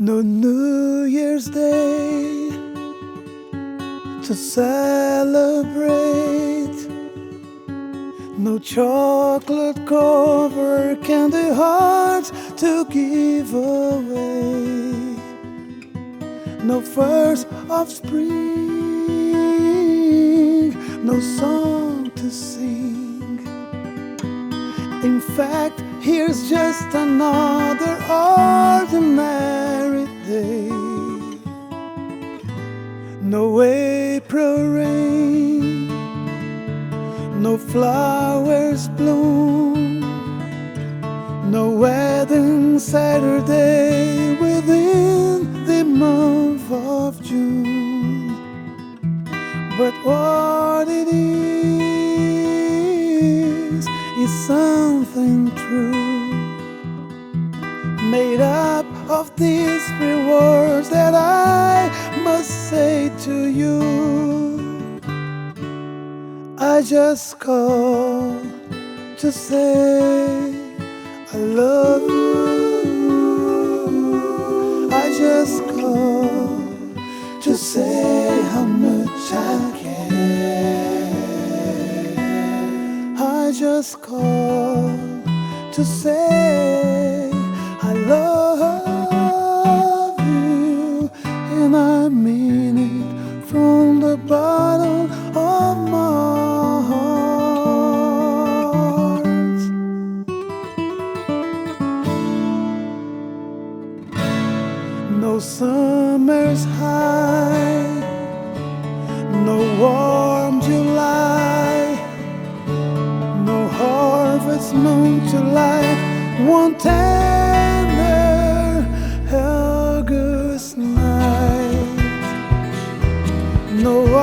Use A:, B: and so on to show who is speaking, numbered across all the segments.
A: No New Year's Day to celebrate. No chocolate cover candy hearts to give away. No first of spring, no song to sing. In fact, here's just another ordinary day. No April rain, no flowers bloom, no wedding Saturday within the month of June. But what it is is something true made up of these three words that I must say to you. I just call to say I love you. I just call to say how much I care. I just call to say No summer's high, no warm July, no harvest moon to light one tender August night. No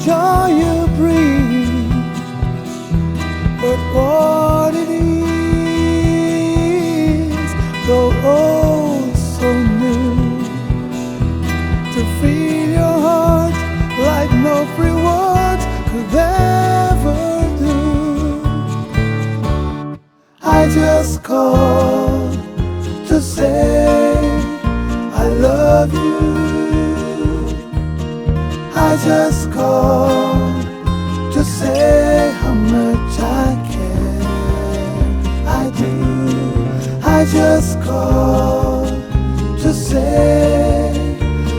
A: joy you bring. But what it is, though oh so new, to fill your heart like no free words could ever do. I just call to say I love you just call to say how much I care. I do. I just call to say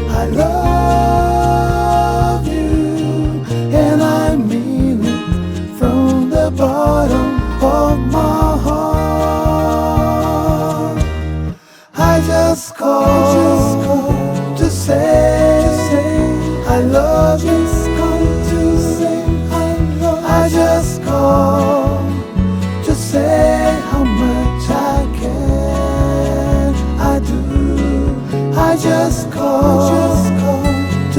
A: I love.